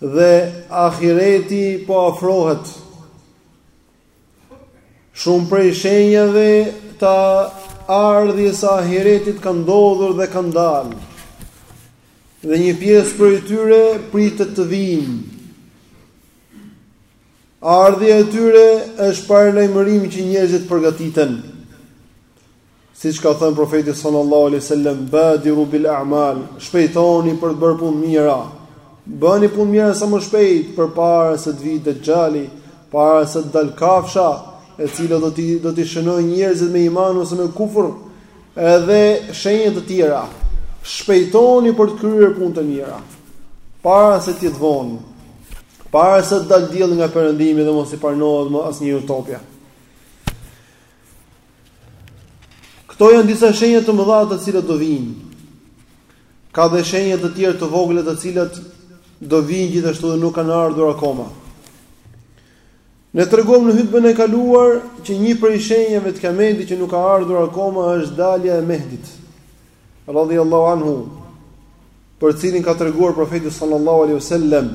dhe ahireti po afrohet. Shumë prej shenjave të ardhjes së ahiretit kanë ndodhur dhe kanë dalë. Dhe një pjesë prej tyre pritet të vijnë. Ardhja e tyre është paralajmërim që njerëzit përgatiten. Siç ka thënë Profeti sallallahu alejhi wasallam, "Badiru bil a'mal", shpejtoni për të bërë punë të mira. Bëni punë të mira sa më shpejt përpara se të vijë Dexhali, para se të dalë kafsha, e cila do t'i shënojë njerëzit me iman ose me kufër, edhe shenja të tjera. Shpejtoni për të kryer punë të mira para se të jetë vonë. Para se të dalë dielli nga perëndimi dhe mos i pranohet më asnjërit tobja. Këto janë disa shenja të mëdha të cilat do vijnë. Ka dhe shenja të tjera të vogla të cilat do vijnë gjithashtu dhe nuk kanë ardhur akoma. Ne treguam në hutbën e kaluar që një prej shenjave të Kiametit që nuk ka ardhur akoma është dalja e Mehdit. Radhiyallahu anhu, për cilin ka treguar profeti sallallahu alaihi wasallam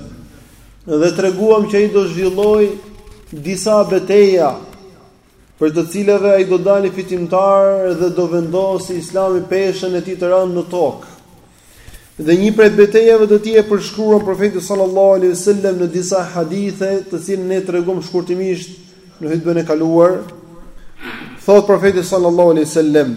dhe treguam që ai do zhvillojë disa beteja prej të cilave ai do dalë fitimtar dhe do vendosë Islami peshën e tij të rëndë në tokë. Dhe një prej betejave të tij e përshkruan profeti sallallahu alaihi wasallam në disa hadithe, të cilën ne treguam shkurtimisht në hutbën e kaluar. Thotë profeti sallallahu alaihi wasallam: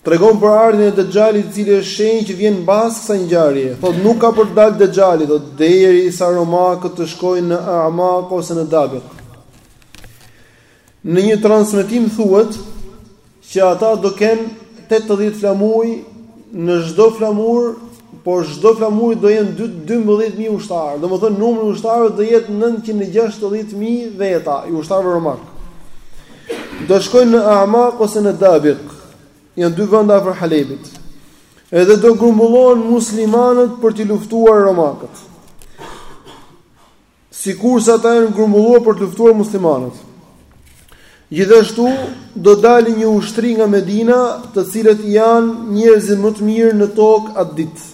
Tregon për ardhjen e Dexhalit i cili është shenjë që vjen mbas kësaj ngjarje. Thotë nuk ka për të dalë Dexhali, thotë derisa romakët të shkojnë në Amak ose në Dabiq. Në një transmetim thuhet që ata do kenë 80 flamuj në çdo flamur prej çdo flamuri do jenë dymbëdhjetë mijë ushtarë, domethënë numri i ushtarëve do jetë nëntëqind e gjashtëdhjetë mijë veta i ushtarëve romakë. Do shkojnë në Amak ose në Dabiq, janë dy vende afër Halebit. Edhe do grumbullohen muslimanët për t'i luftuar romakët. sikurse ata janë grumbulluar për të luftuar muslimanët. Gjithashtu do dali një ushtri nga Medina, të cilët janë njerëzit më të mirë në tokë atë ditë.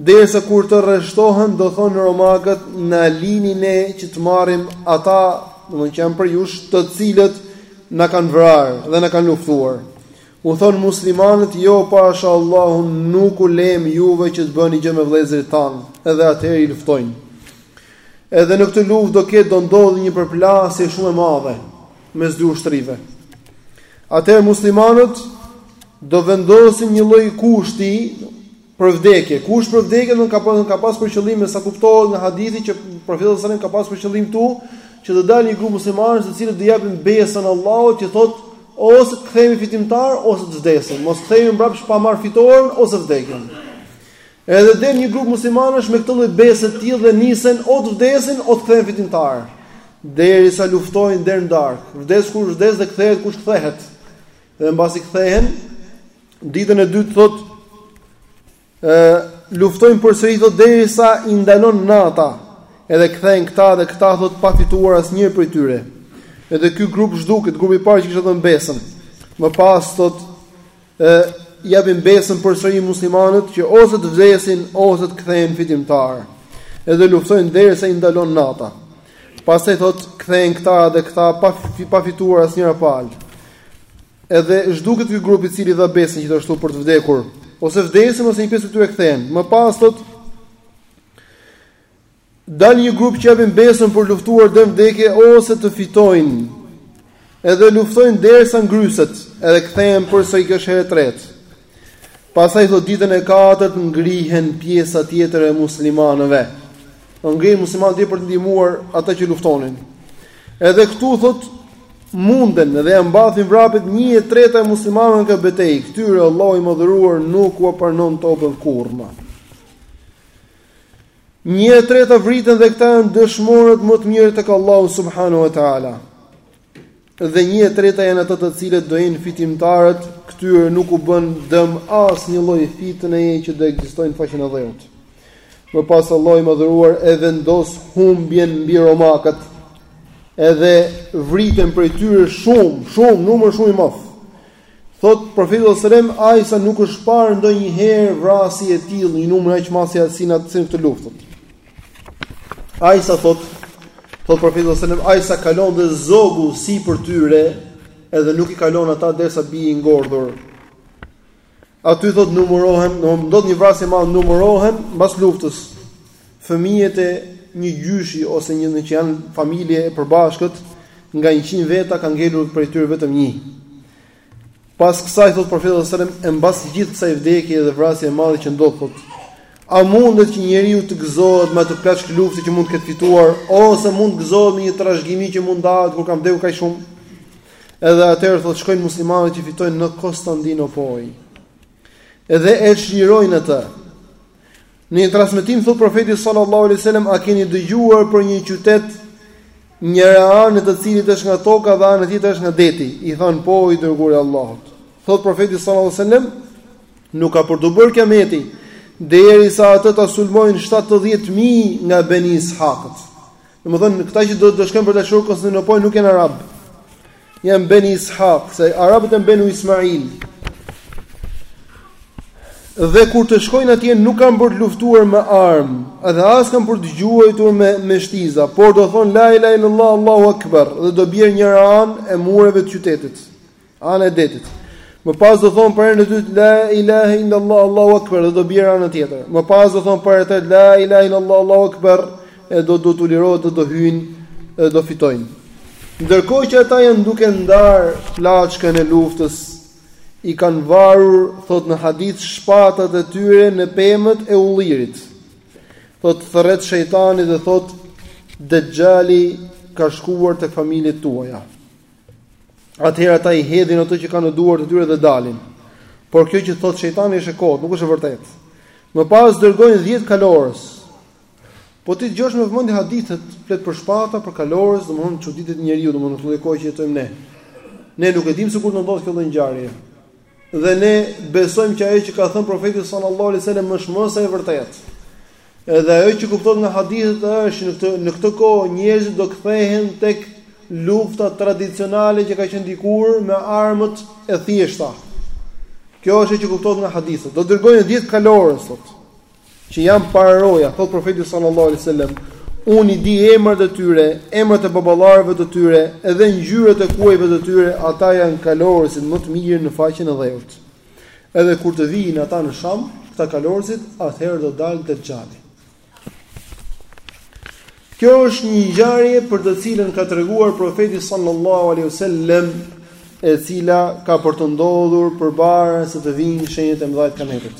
Ndërsa kur të rreshtohen, do thonë romakët, na lini ne që të marrim ata, domethënë që janë prej jush, të cilët na kanë vrarë dhe na kanë luftuar. U thonë muslimanët, jo pasha Allahun nuk u lemë juve që të bëni gjë me vëllezërit tanë, edhe atëherë i luftojnë. Edhe në këtë luftë do ketë do ndodhë një përplasje shumë e madhe mes dy ushtrive. Atëherë muslimanët do vendosin një lloj kushti Për vdekje, kusht për vdekje ka pas për qëllim sa kuptohet nga hadithi që profeti sallallahu alajhi wasallam ka pas për qëllim këtu që të dalë një grup muslimanësh të cilët do japin besën Allahut që thotë ose të kthehemi fitimtar ose të vdesim, mos kthehemi mbrapsht pa marr fitoren ose vdekjen. Edhe del një grup muslimanësh me këtë lloj bese të tillë dhe nisen o të vdesin o të kthehen fitimtar. Derisa luftojnë deri në darkë, vdes kush vdes dhe kthehet kush kthehet. Dhe mbasi kthehen, Ditën e dytë thotë luftojnë përsëri thot derisa i ndalon nata. Edhe kthehen këta dhe këta thot pa fituar asnjë prej tyre. Edhe ky grup zhduket, grupi i parë që kishte dhënë besën. Më pas thotë japin besën përsëri muslimanët që ose të vdesin ose të kthehen fitimtar. Edhe luftojnë derisa i ndalon nata. Pastaj thot kthehen këta dhe këta pa pa fituar asnjëra palë. Edhe zhduket ky grup i cili dha besën gjithashtu për të vdekur, ose vdesin ose një pjesë e tyre kthehen. Më pas thot dal një grup që japin besën për luftuar deri n vdekje ose të fitojnë. Edhe luftojnë derisa ngryset, edhe kthehen përsëri kjo është hera e tretë. Pastaj thotë ditën e katërt ngrihen pjesa tjetër e muslimanëve. Do ngrihen muslimanët e tjerë për të ndihmuar ata që luftonin. Edhe këtu thotë munden dhe ia mbathin vrapet një e treta e muslimanëve në këtë betejë. Këtyre Allahu i madhëruar nuk ua pranon tobën kurrë ma. Një e treta vriten dhe këta janë dëshmorët më të mirë tek Allahu subhanahu wa taala. Dhe një e treta janë ata të cilët do jenë fitimtarët, këtyre nuk u bën dëm asnjë lloj fitneje që do ekzistojë në faqen e dheut. Më pas Allahu i madhëruar e vendos humbjen mbi romakët. Edhe vriten prej tyre shumë, shumë numër shumë i madh. Thotë Profeti sallallahu alajhi wasallam, aq sa nuk është parë ndonjëherë vrasje e tillë, një numër aq masiv si në këtë luftë. Aq sa thotë, thotë Profeti sallallahu alajhi wasallam, aq sa kalon dhe zogu sipër tyre, edhe nuk i kalon ata derisa bie i ngordhur. Aty thotë numërohen, do të ndodh një vrasje e madhe, numërohen mbas luftës. Fëmijët e një gjyshi ose një nënë që janë familje e përbashkët, nga 100 veta ka ngelur prej tyre vetëm një. Pas kësaj thot profeti sallallahu alajhi wasallam, e mbas gjithë kësaj vdekje dhe vrasje e madhe që ndodh thot, a mundet që njeriu të gëzohet me atë plaçkë lufte që mund të ketë fituar ose mund të gëzohet me një trashëgimi që mund ndahet kur kanë vdekur kaq shumë? Edhe atëherë thot shkojnë muslimanët që fitojnë në Konstantinopojë. Dhe e çlirojnë atë. Në një transmetim thot profeti sallallahu alaihi wasallam a keni dëgjuar për një qytet njëra anë e të cilit është nga toka dhe ana tjetër është nga deti. I thanë po i dërguar i Allahut. Thot profeti sallallahu alajhi wasallam, nuk ka për t'u bërë kiameti derisa atë ta sulmojnë 70000 nga Beni Ishaqët. Domethënë, këta që do të shkojnë për ta çliruar Konstantinopojën nuk janë arab. Janë Beni Ishaq, se arabët janë Beni Ismail. Dhe kur të shkojnë atje nuk kanë për të luftuar me armë, edhe as kanë për të gjuajtur me me shtiza, por do thonë la ilaha illallah Allahu akbar dhe do bjerë njëra anë e mureve të qytetit. Ana e detit. Më pas do thon për herën e dytë la ilaha illa allah allahu akbar dhe do bjerë ana tjetër. Më pas do thon për herën e tretë la ilaha illa allah allahu akbar e do do t'u lirohet dhe do hyjnë dhe do fitojnë. Ndërkohë që ata janë duke ndar plaçkën e luftës, i kanë varur, thot në hadith, shpatat e tyre në pemët e ullirit. Thot thërret shejtani dhe thot dexhali ka shkuar te familjet tuaja. Atëherë ata i hedhin ato që kanë në duar të tyre dhe dalin. Por kjo që thotë shejtani është e kotë, nuk është e vërtetë. Më pas dërgojnë 10 kalorës. Po t'i dëgjosh me vëmendje hadithet, flet për shpata, për kalorës, domthonë çuditet njeriu, domthonë në këtë kohë që jetojmë ne. Ne nuk e dimë se kur do ndodhë kjo lloj ngjarje. Dhe ne besojmë që ajo që ka thënë profeti sallallahu alaihi wasallam është më se e vërtetë. Edhe ajo që kuptohet nga hadithet është në këtë në këtë kohë njerëzit do kthehen tek lufta tradicionale që ka qenë dikur me armët e thjeshta. Kjo është ajo që kuptohet nga hadithet. Do dërgojnë 10 kalorës thotë. që janë pararoja, thotë profeti sallallahu alaihi wasallam, unë i di emrat e tyre, emrat e baballarëve të tyre, edhe ngjyrat e kuajve të tyre, ata janë kalorësit më të mirë në faqen e dheut. Edhe kur të vijnë ata në Sham, këta kalorësit, atëherë do dalë dexhali. Kjo është një ngjarje për të cilën ka treguar profeti sallallahu alaihi wasallam e cila ka për të ndodhur përpara se të vijnë shenjat e mëdha të kiametit.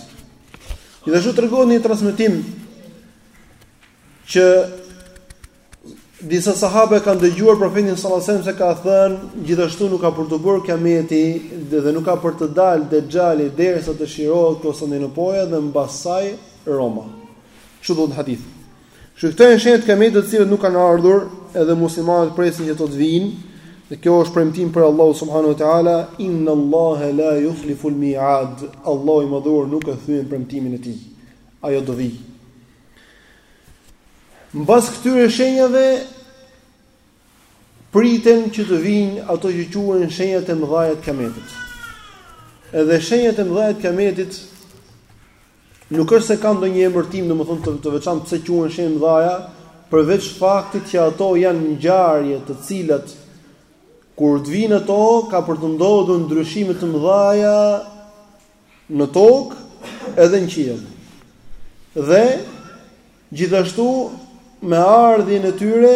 Gjithashtu tregohet në një transmetim që disa sahabë e kanë dëgjuar profetin sallallahu alajhi wasallam se ka thënë gjithashtu nuk ka për t'u bërë kiameti dhe nuk ka për të dalë dexhali derisa të çlirohet Konstantinopoja dhe mbas saj Roma. Kështu thotë në hadith. Kështu që këto janë shenja të Kiametit të cilat nuk kanë ardhur, edhe muslimanët presin që ato të vijnë, dhe kjo është premtim prej Allahut subhanahu wa taala, Inna Allahe la yukhlifu al-mi'ad, Allahu i Madhëruar nuk e thyen premtimin e Tij. Ajo do vijë. Mbas këtyre shenjave Priten që të vijnë ato që quhen shenjat e mëdha të Kiametit. Edhe shenjat e mëdha të Kiametit nuk është se kanë ndonjë emërtim, domethënë të, të veçantë pse quhen shenja të mëdha, përveç faktit që ato janë ngjarje të cilat kur të vijnë ato ka për të ndodhur ndryshime të mëdha në tokë edhe në qiell. Dhe Gjithashtu, me ardhjen e tyre,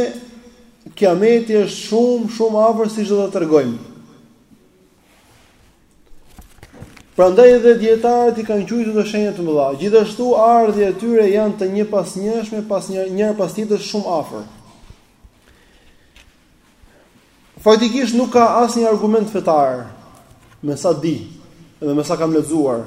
Kiameti është shumë, shumë afër siç do ta tregojmë. Prandaj edhe dietarët i kanë quajtur të shenja të mëdha. Gjithashtu ardhja e tyre janë të njëpasnjëshme, pas një njëra pas tjetrës shumë afër. Faktikisht nuk ka asnjë argument fetar, me sa di dhe me sa kam lexuar,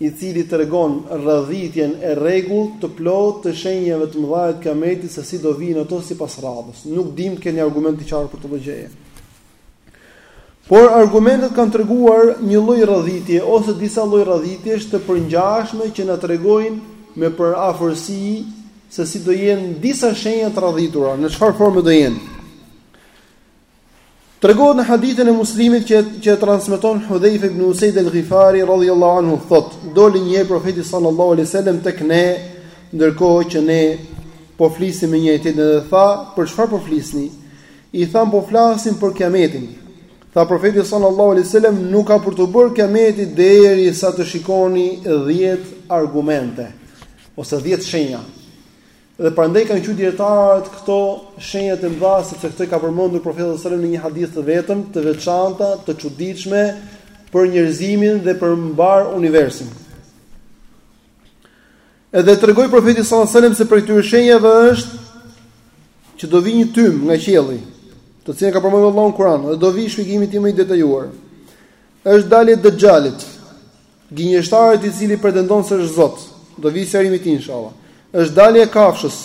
i cili tregon radhitjen e rregullt të plotë të shenjave të mëdha të Kiametit se si do vijnë ato sipas radhës. Nuk dimë të ketë argument të qartë për këtë gjë. Por argumentet kanë treguar një lloj radhitje ose disa lloj radhitjesh të përngjashme që na tregojnë me përafërsi se si do jenë disa shenja të radhitura, në çfarë forme do jenë. Tregohet në hadithin e Muslimit që e transmeton Hudhayf ibn Usayd al-Ghifari radhiyallahu anhu thotë, doli një herë profeti sallallahu alaihi wasallam tek ne, ndërkohë që ne po flisim me njëri tjetrin dhe tha, për çfarë po flisni? I thamë po flasim për kiametin. Tha profeti sallallahu alaihi wasallam, nuk ka për t'u bërë kiameti derisa të shikoni 10 argumente ose 10 shenja. Dhe prandaj kanë quajtur dietarët këto shenjat e mëdha sepse këto i ka përmendur profeti sallallahu alajhi wasallam në një hadith të vetëm, të veçanta, të çuditshme për njerëzimin dhe për mbarë universin. Edhe tregoi profeti sa selem se prej këtyre shenjave është që do vijë një tym nga qielli, të cilin ka përmendur Allahu në Kuran, dhe do vijë shpjegimi i tij më i detajuar. është dalja e Dexhalit, Gënjeshtarit i cili pretendon se është Zot, do vijë sqarimi i tij inshallah. Është dalja e kafshës,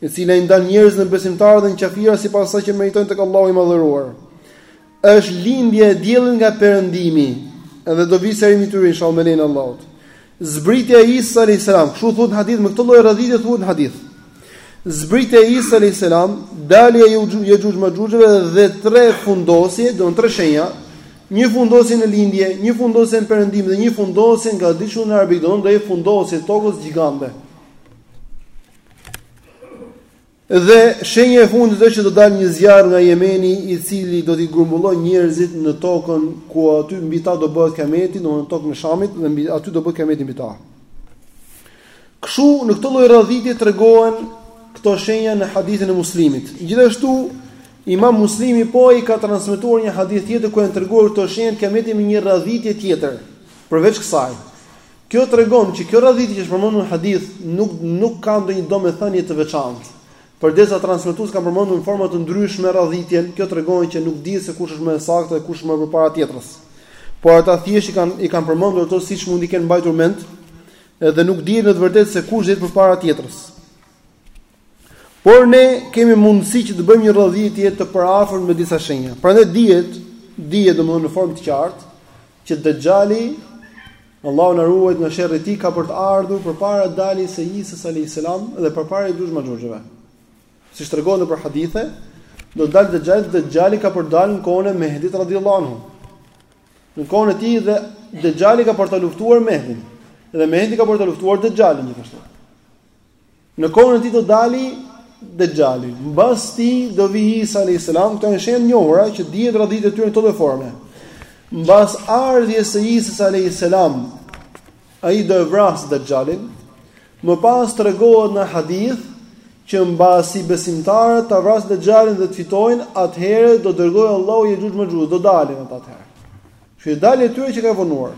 e cila i ndan njerëzit në besimtarë dhe në qafira sipas asaj që meritojnë tek Allahu i madhëruar. Është lindja e diellit nga perëndimi, edhe do vijë sqarimi i tyre inshallah me lejen e Allahut. Zbritja e Isa alayhis salam, kështu thuhet në hadith me këtë lloj radhitje thuhet në hadith. Zbritja e Isa alayhis salam, dalja e Jexhuxh Maxhuxhëve dhe tre fundosje, domethënë tre shenja, Një fundosje në lindje, një fundosje në perëndim dhe një fundosje në gadishullin arabik, domthonë do jetë fundosje tokës gjigante. Dhe shenja e fundit është që do dalë një zjarr nga Jemeni, i cili do t'i grumbullojë njerëzit në tokën ku aty mbi ta do bëhet kiameti, domethënë tokën e Shamit dhe mbi aty do bëhet kiameti mbi ta. Kështu në këtë lloj radhitje tregohen këto shenja në hadithin e Muslimit. Gjithashtu Imam Muslimi po e ka transmetuar një hadith tjetër ku janë treguar këto shenjat e kiametit me një radhitje tjetër. Përveç kësaj, kjo tregon që kjo radhitje që është përmendur në hadith nuk nuk ka ndonjë domethënie të veçantë. Përderisa transmetuesit kanë përmendur në forma të ndryshme radhitjen, kjo tregon që nuk dihet se kush është më e saktë dhe kush më përpara tjetrës. Por ata thjesht i kanë i kanë përmendur ato siç mund t'i kenë mbajtur mend, edhe nuk dihet në të vërtetë se kush është përpara tjetrës. Por ne kemi mundësi që të bëjmë një radhitje të përafërt me disa shenja. Pra ne dihet, dihet domethënë në formë të qartë që Dexhali Allahu na ruajt nga sherri i tij ka për të ardhur përpara daljes së Isës alayhis salam dhe përpara Jexhuxh Maxhuxhëve. Siç tregohet nëpër hadithe, do të dalë Dexhali, Dexhali ka për të dalë në kohën e Mehdit radhiyallahu anhu. Në kohën e tij dhe Dexhali ka për ta luftuar Mehdin. Dhe Mehdi ka për ta luftuar Dexhalin gjithashtu. Në kohën e tij do dali Dexhali. Mbas tij do vi Isa alayhis salam, këto janë shenja të njohura që dihet radhitja e tyre në këtë lloj forme. Mbas ardhjes së Isës alayhis salam, ai do e vrasë Dexhalin. Më pas tregohet në hadith që mbasi besimtarët ta vrasin Dexhalin dhe të fitojnë, atëherë do dërgojë Allahu Jexhuxh Maxhuxh, do dalin ata atëherë. Që dalja e tyre që ka vonuar.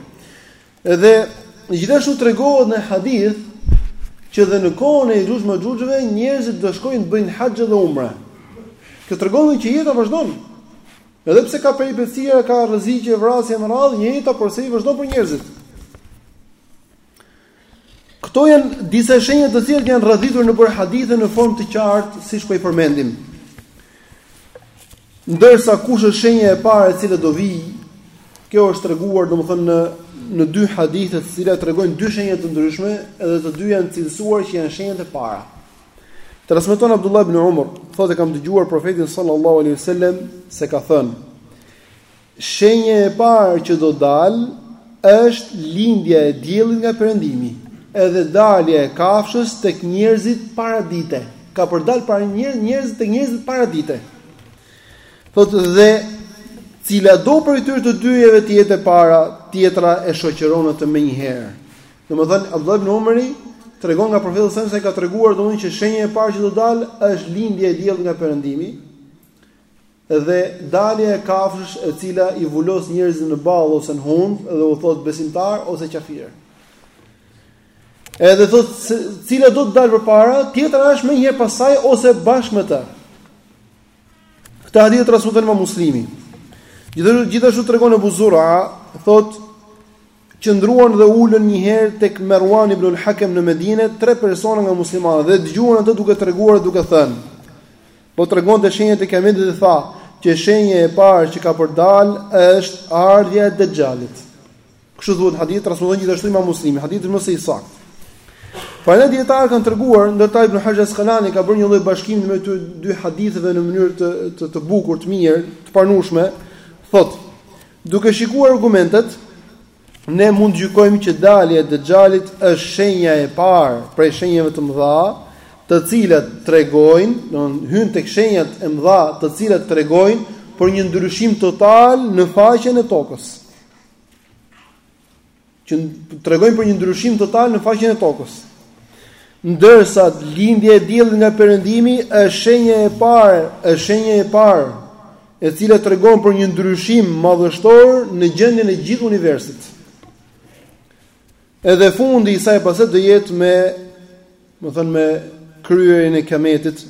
Edhe gjithashtu tregohet në hadith që dhe në kohën e Jexhuxh Maxhuxhëve njerëzit do shkojnë të bëjnë haxh dhe umre. Kjo tregon që jeta vazhdon. Edhe pse ka peripecira, ka rreziqe, vrasje me radhë, jeta përsëri vazhdon për njerëzit. Këto janë disa shenja të cilat janë rradhitur nëpër hadithe në formë të qartë, siç po i përmendim. Ndërsa kush është shenja e parë e cila do vijë? Kjo është treguar domethënë në në dy hadithe të cilat tregojnë dy shenja të ndryshme dhe të dy janë cilësuar që janë shenjat e para. Transmeton Abdullah ibn Umar, thotë kam dëgjuar profetin sallallahu alaihi wasallam se ka thënë: Shenja e parë që do dalë është lindja e diellit nga perëndimi, edhe dalja e kafshës tek njerëzit para dite, ka për të dalë para njerëzit tek njerëzit para dite. Thotë dhe cila do prej këtyre të dyjeve të jetë e para, tjetra e shoqëron atë menjëherë. Domethënë Abdullah ibn Umari tregon nga profeti sallallahu alajhi wasallam se ka treguar domthënë që shenja e parë që do dalë është lindja e diellit nga perëndimi, Dhe dalja e kafshës e cila i vulos njerëzit në ballë ose në hundë dhe u thot besimtar ose qafir. Edhe thot se cila do të dalë përpara, tjetra është menjëherë pas saj ose bashkë me të. Këtë hadith transmeton Imam Muslimi. Gjithashtu gjithashtu tregon Abu Zura, thot qëndruan dhe u ulën një herë tek Merwan ibn al-Hakem në Medinë, tre persona nga muslimanët dhe dëgjuan atë duke treguar e duke thënë: Po tregonte shenjat e Kiametit dhe tha që shenja e parë që ka për dal është ardhja e Dexhalit. Kështu dhe këtë hadith, transmeton gjithashtu Imam Muslimi, hadithi më se i saktë. Prandaj dijetarët kanë treguar ndër ta Ibn Hajar Askalani ka bërë një lloj bashkimi të këtyre dy haditheve në mënyrë të të, të bukur, të mirë, të pranueshme, thotë, duke shikuar argumentet, Ne mund të gjykojmë që dalja e Dexhalit është shenja e parë prej shenjave të mëdha, të cilat tregojnë, domethënë hyn tek shenjat e mëdha, të cilat tregojnë për një ndryshim total në faqen e tokës. Që tregojnë për një ndryshim total në faqen e tokës. Ndërsa lindja e diellit nga perëndimi është shenja e parë, është shenja e parë e cila tregon për një ndryshim madhështor në gjendjen e gjithë universit. Edhe fundi i saj pastaj do jetë me, domethënë me kryerjen e kametit,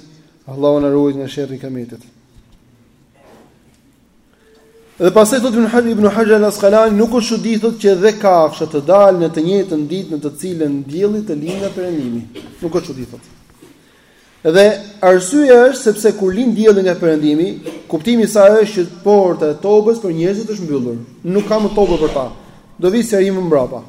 Allahu na ruajt nga sherri i kametit. Dhe pastaj thot Ibn Ibn Hajar al-Asqalani nuk është çudi thot që edhe kafsha të dalë në të njëjtën ditë në të cilën dielli të lindë nga perëndimi. Nuk është çudi thot. Dhe arsyeja është sepse kur lind dielli nga perëndimi, kuptimi i saj është që porta e teubes për njerëzit është mbyllur, nuk ka më teube për ta. Do vi sqarim më mbrapa.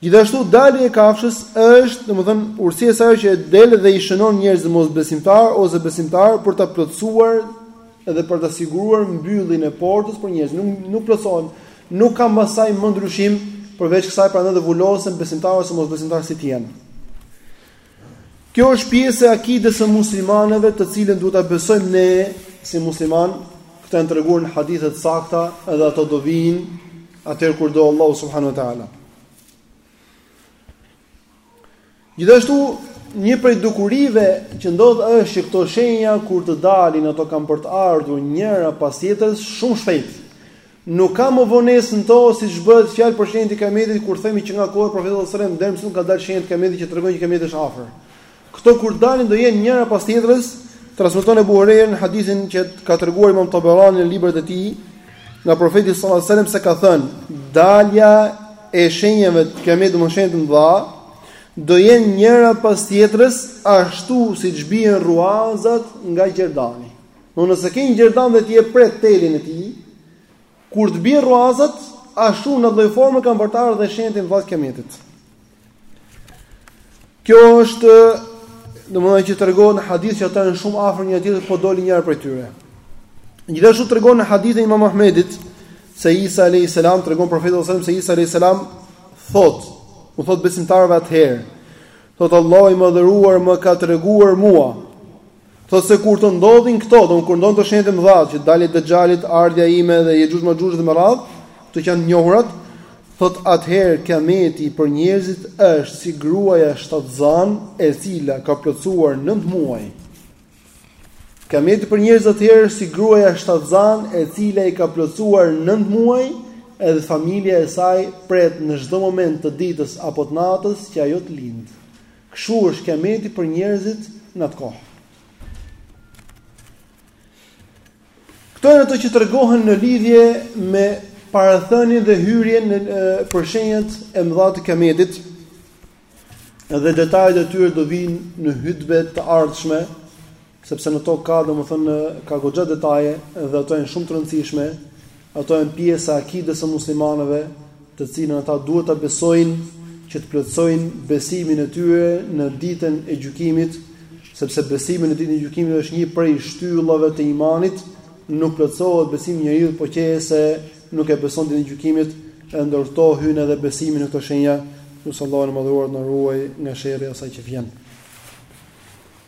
Gjithashtu dalja e kafshës është, domethënë, urësia e saj që del dhe i shënon njerëzit mosbesimtar ose besimtar për ta plotësuar dhe për ta siguruar mbylljen e portës për njerëzit. Nuk nuk plotësohen, nuk ka mbas saj më ndryshim përveç kësaj prandaj të vulosen besimtarë ose mosbesimtarë si të jenë. Kjo është pjesë e akides së muslimanëve, të cilën duhet ta besojmë ne si musliman, këto janë treguar në hadithe të sakta, edhe ato do vijnë atëherë kur do Allahu subhanahu wa taala. Gjithashtu, një prej dukurive që ndodh është që këto shenja kur të dalin ato kanë për të ardhur njëra pas tjetrës shumë shpejt. Nuk ka më vonesë në to, siç bëhet fjalë për shenjat e Kiametit, kur themi që nga koha e Profetit sallallahu alajhi wasallam deri më sot kanë dalë shenjat e Kiametit që tregojnë që Kiameti është afër. Këto kur dalin do jenë njëra pas tjetrës, transmeton Abu Huraira në hadithin që ka treguar Imam Taberani në librat e tij, nga Profeti sallallahu alajhi wasallam se ka thënë, dalja e shenjave të Kiametit, domthonë shenjat e mëdha, do jenë njëra pas tjetrës ashtu siç bien rruazat nga gjerdani. Do nëse ke një gjerdan dhe ti e pret telin e tij, kur të bien rruazat, ashtu në lloj forme kanë për të ardh dhe shenjat e mëdha të kiametit. Kjo është domethënë që tregon hadith që ata janë shumë afër njëra tjetrës, po doli njëra prej tyre. Gjithashtu tregon në hadithin e Imam Ahmedit se Isa alayhis salam tregon profeti sallallahu alajhi wasallam se Isa alayhis salam thot, u thot besimtarëve atëherë, thot Allahu i mëdhëruar më ka treguar mua Thotë se kur të ndodhin këto, domthonë kur ndodhin këto shenjat e mëdha që janë dalja e Dexhalit, ardhja ime dhe Jexhuxh Mexhuxh dhe me radhë, këto që janë të njohurat, thotë atëherë Kiameti për njerëzit është si gruaja shtatzanë e cila ka plotësuar nëntë muaj. Kiameti për njerëzit atëherë është si gruaja shtatzanë e cila i ka plotësuar nëntë muaj edhe familja e saj pret në çdo moment të ditës apo të natës që ajo të lindë. Kshu është kiameti për njerëzit në atë kohë. Këto janë ato që tregohen në lidhje me parathënien dhe hyrjen për shenjat e mëdha të kiametit. Dhe detajet e tyre do vijnë në hutbe të ardhshme sepse në to ka, domethënë, ka goxha detaje dhe ato janë shumë të rëndësishme, ato janë pjesë e akides së muslimanëve, të cilën ata duhet ta besojnë që të plotësojnë besimin e tyre në ditën e gjykimit, sepse besimi në ditën e gjykimit është një prej shtyllave të imanit, nuk plotësohet besimi i njeriut po qe se nuk e beson ditën e gjykimit, e ndër to hyn edhe besimi në këto shenja, lusim Allahun e madhëruar të na ruaj nga sherri i asaj që vjen.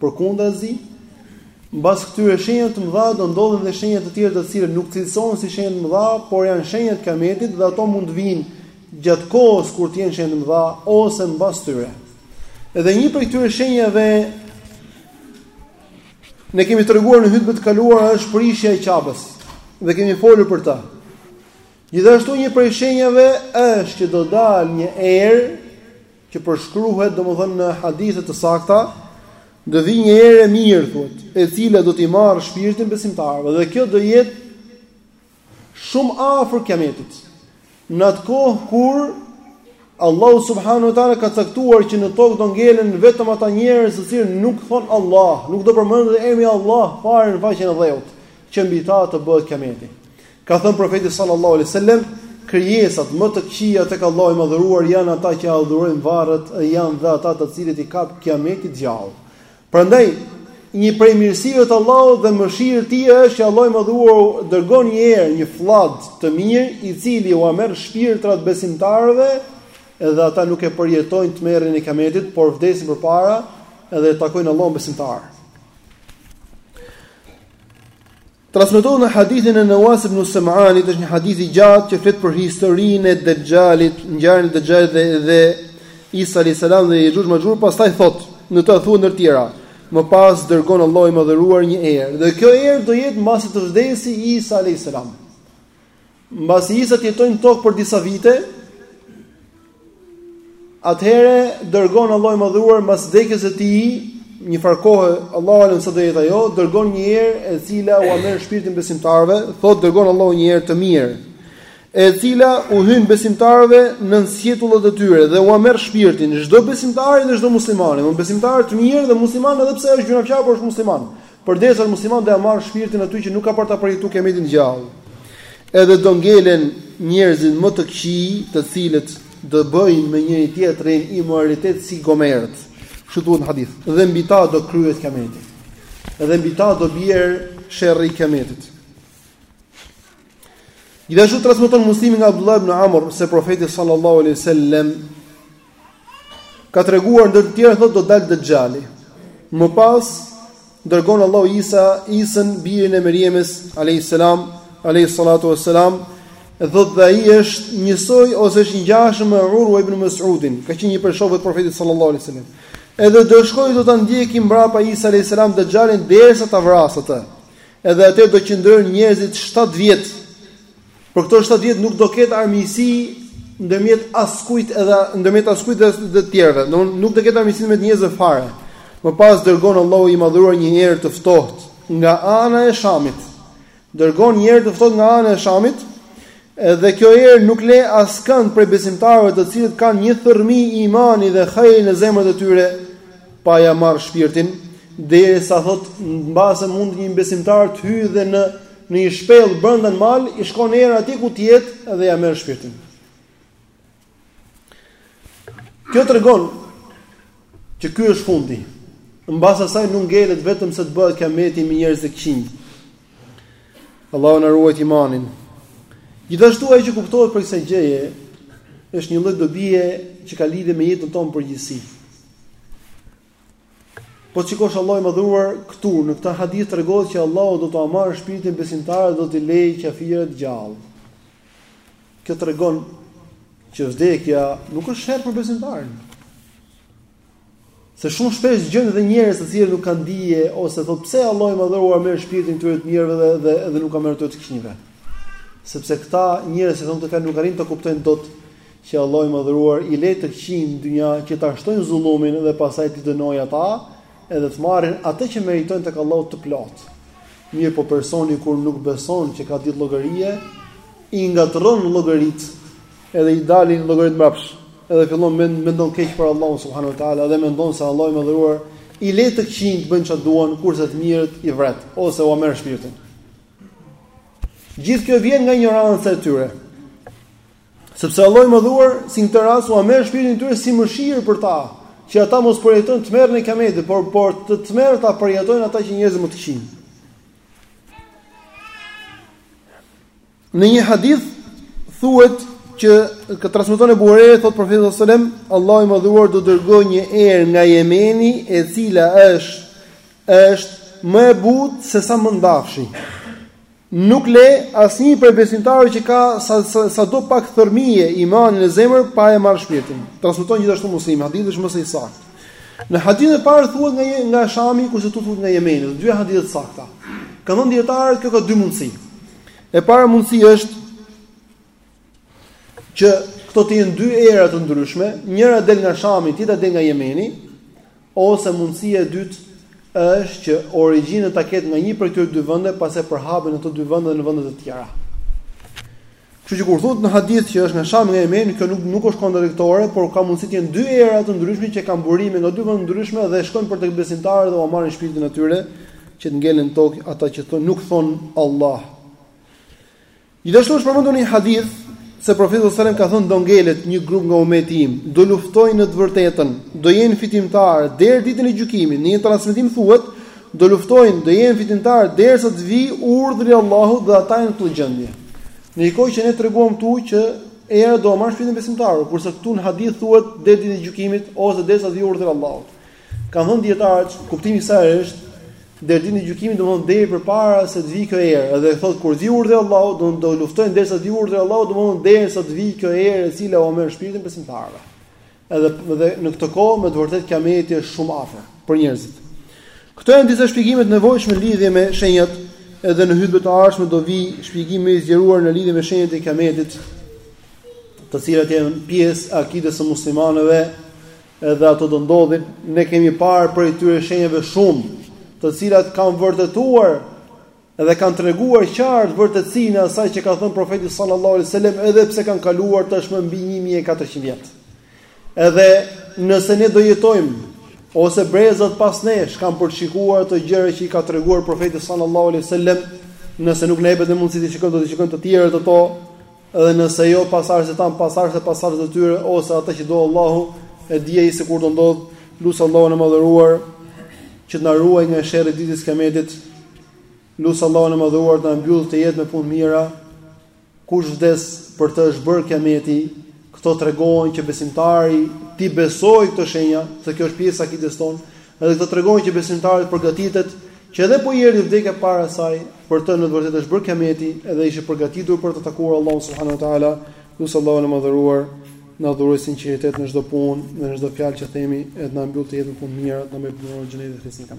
Përkundrazi, mbas këtyre shenjave të mëdha do ndodhin dhe shenja të tjera të cilat nuk cilësohen si shenja të mëdha, por janë shenja të Kiametit dhe ato mund të vijnë gjatë kohës kur të jenë shenja të mëdha ose mbas tyre. Edhe një prej këtyre shenjave ne kemi treguar në hutbën e kaluar është prishja e Qabës dhe kemi folur për të. Gjithashtu një prej shenjave është që do dalë një erë që përshkruhet domethënë në hadithe të sakta, do vi një erë e mirë thot, e cila do t'i marrë shpirtin besimtarëve dhe kjo do jetë shumë afër kiametit. Në atë kohë kur Allahu subhanahu wa taala ka caktuar që në tokë do ngelen vetëm ata njerëz të cilët nuk thon Allah, nuk do përmendet emri Allah fare në faqen e dheut, që mbi ta të bëhet kiameti. Ka thënë Profeti sallallahu alejhi wasallam, krijesat më të këqija tek Allahu i madhëruar janë ata që adhurojnë varret janë dhe ata të cilët i kap kiameti gjallë. Prandaj një prej mirësive të Allahut dhe mëshirës së tij është që Allahu i madhëruar dërgon një erë një fllad të mirë i cili u merr shpirtrat besimtarëve edhe ata nuk e përjetojnë tmerrin e kiametit, por vdesin përpara edhe takojnë Allahun besimtarë. Transmetohet në hadithin e Nawas ibn Sam'anit, është një hadith i gjatë që flet për historinë e Dexhalit, ngjarjen e Dexhalit dhe, dhe Isa alayhis salam dhe Jexhuxh Mexhuxh, pastaj thot, në të thuhet ndër të tjera, më pas dërgon Allahu i madhëruar një erë, dhe kjo erë do jetë mbasi të vdesi Isa alayhis salam. Mbasi Isa të jetojë në tokë për disa vite, atëherë dërgon Allahu i Madhëruar mbas vdekjes së tij, një farë kohë, Allahu alem sa do jetë ajo, dërgon një erë e cila u merr shpirtin besimtarëve, thotë dërgon Allahu një erë të mirë, e cila u hyn besimtarëve nën sqetullat e tyre dhe u merr shpirtin çdo besimtari dhe çdo muslimani, un besimtar të mirë dhe musliman edhe pse është gjynahqar por është musliman. Përderisa është musliman do ja marrë shpirtin atij që nuk ka për ta përjetuar kiametin gjallë. Edhe do ngelen njerëzit më të këqij, të cilët do bëjnë me njëri tjetrin imoralitet si gomerët. Kështu thuhet në hadith. Dhe mbi ta do kryhet kiameti. Dhe mbi ta do bjerë sherri i kiametit. Gjithashtu transmeton Muslimi nga Abdullah ibn Amr se profeti sallallahu alaihi wasallam Ka të reguar ndër të tjerë thot do dalë dhe gjali Më pas Dërgonë Allah Isa Isën birin e mërjemes A.S. A.S. E thot dhe i është njësoj Ose është një gjashë me urua i bënë më srudin Ka që një përshove të profetit sallallahu A.S. Edhe dhe shkoj do të ndjekim Brapa Isa A.S. dhe gjalin Dhe e sa të vrasët Edhe atë do qëndrën njëzit 7 vjetë Për këto 7 vjet nuk do ketë armiqësi ndërmjet askujt edhe ndërmjet askujt dhe të tjerëve. Do nuk do ketë armiqësi mes njerëzve fare. Më pas dërgon Allahu i madhruar një erë të ftohtë nga ana e Shamit. Dërgon një erë të ftohtë nga ana e Shamit. Edhe kjo erë nuk le askënd prej besimtarëve të cilët kanë një thërrmi iman dhe hajr në zemrat e tyre pa ja marrë shpirtin, derisa thot mbase mund një besimtar të hyjë dhe në Në një shpellë brenda në mal i shkon era aty ku të jetë dhe ja merr shpirtin. Kjo tregon që ky është fundi. Mbas asaj nuk ngelet vetëm se të bëhet kiameti me njerëzit e këqinj. Allahu na ruajt imanin. Gjithashtu ajo që kuptohet prej kësaj gjëje është një lloj dobie që ka lidhje me jetën tonë në përgjithësi. Po ta shikosh Allahu i madhëruar këtu në këtë hadith tregon që Allahu do t'ua marrë shpirtin besimtarëve do t'i lërë qafirët gjallë. Kjo tregon që vdekja nuk është sherr për besimtarin. Se shumë shpesh gjen dhe njerëz të cilët nuk kanë dije ose thotë pse Allahu i madhëruar merr shpirtin këtyre të mirëve dhe dhe edhe nuk ua merr të këqinjve. Sepse këta njerëz që thonë të kanë nuk arrin të kuptojnë dot Që Allahu i Madhëruar i le të këqijnë në dynja që ta shtojnë zullumin dhe pastaj t'i dënojë ata, edhe të marrin atë që meritojnë tek Allahu të plotë. Mirpo personi kur nuk beson që ka ditë llogarie, i ngatërron llogaritë, edhe i dalin llogaritë mbrapsht, edhe fillon mend mendon keq për Allahun subhanuhu te ala dhe mendon se Allahu i Madhëruar i le të këqijnë të bëjnë çfarë duan, kurse të mirët i vret ose ua merr shpirtin. Gjithë kjo vjen nga injoranca e tyre. Sepse Allahu i Madhuar, si në këtë rast, ua merr shpirtin e tyre si mëshirë për ta, që ata mos përjetojnë tmerrin e Kiametit, por por atë tmerr ta përjetojnë ata që njerëzit më të këqinj. Në një hadith thuhet që e ka transmetuar Buhariu thot profeti sallallahu alajhi wasallam, Allahu i Madhuar do dërgojë një erë nga Jemeni, e cila është është më e butë se sa mëndafshi. Nuk le asnjë prej besimtarëve që ka sa sa, sa do pak thërrmie imani në zemër pa e marrë shpirtin. Transmeton gjithashtu Muslimi, hadithi është më se i saktë. Në hadithin e parë thuhet nga nga Shami kurse këtu thuhet nga Jemeni, të dy hadithet të sakta. Kanë thënë dijetarët kjo ka dy mundësi. E para mundësi është që këto të jenë dy era të ndryshme, njëra del nga Shami, tjetra del nga Jemeni, ose mundësia e dytë është që origjinën ta ketë nga një prej këtyre dy vende, pastaj përhapen në këto dy vende dhe në vende të tjera. Kështu që kur thotë në hadith që është nga Shami nga Jemeni, kjo nuk nuk është kontradiktore, por ka mundësi të jenë dy era të ndryshme që kanë burime nga dy vende të ndryshme dhe shkojnë për tek besimtarët dhe ua marrin shpirtin e tyre që të ngelen në tokë ata që thonë nuk thon Allah. Gjithashtu është përmendur në një hadith se profeti sallallahu alajhi wasallam ka thënë do ngelet një grup nga ummeti im, do luftojnë në të vërtetën, do jenë fitimtarë deri ditën e gjykimit. Në një transmetim thuhet, do luftojnë, do jenë fitimtarë derisa të vijë urdhri i Allahut dhe ata janë në këtë gjendje. Ndërkohë që ne treguam këtu që era do ua marrë shpirtin besimtarëve, kurse këtu në hadith thuhet deri ditën e gjykimit ose derisa të vijë urdhri i Allahut. Kanë thënë dijetarët, kuptimi i kësaj është deri ditën e gjykimit, domthonë deri përpara se të vijë kjo erë, dhe thotë kur vi urdhri i Allahut, do të luftojnë derisa të vijë urdhri i Allahut, domthonë derisa të vijë kjo erë e cila u merr shpirtin besimtarëve. Edhe dhe në këtë kohë me të vërtetë kiameti është shumë afër për njerëzit. Këto janë disa shpjegime të nevojshme në lidhje me shenjat, edhe në hutbet e ardhshme do vi shpjegim më i zgjeruar në lidhje me shenjat e kiametit, të cilat janë pjesë e akidës së muslimanëve Edhe ato do ndodhin, ne kemi parë prej këtyre shenjave shumë, të cilat kanë vërtetuar dhe kanë treguar qartë vërtetësinë e asaj që ka thënë profeti sallallahu alajhi wasallam edhe pse kanë kaluar tashmë mbi 1400 vjet. Edhe nëse ne do jetojmë ose brezat pas nesh kanë për t'i shikuar ato gjëra që i ka treguar profeti sallallahu alajhi wasallam, nëse nuk na jepet ne mundësi t'i shikojmë do t'i shikojnë të tjerët ato, Edhe nëse jo pasardhësit tanë, pasardhësit e pasardhësve të tyre ose ata që do Allahu, e di ai se kur do ndodhë, lus Allahun e madhëruar që të na ruajë nga sherri i ditës së Kiametit. Lus Allahun e madhëruar të na mbyllë këtë jetë me punë të mira. Kush vdes për të është bërë Kiameti, këto tregohen që besimtari t'i besojë këto shenja, se kjo është pjesë e akides tonë, edhe këto tregohen që besimtari të përgatitet Që edhe po i erdhi vdekja para saj, për të në të vërtetë është bërë kiameti dhe është i përgatitur për të takuar Allahun subhanehu teala, lus Allahun e Madhëruar të na dhurojë sinqeritet në çdo punë dhe në çdo fjalë që themi e të na mbyllë këtë jetë me punë të mira, të na bëjë prej banorëve të xhenetit dhe të flisë në kamer.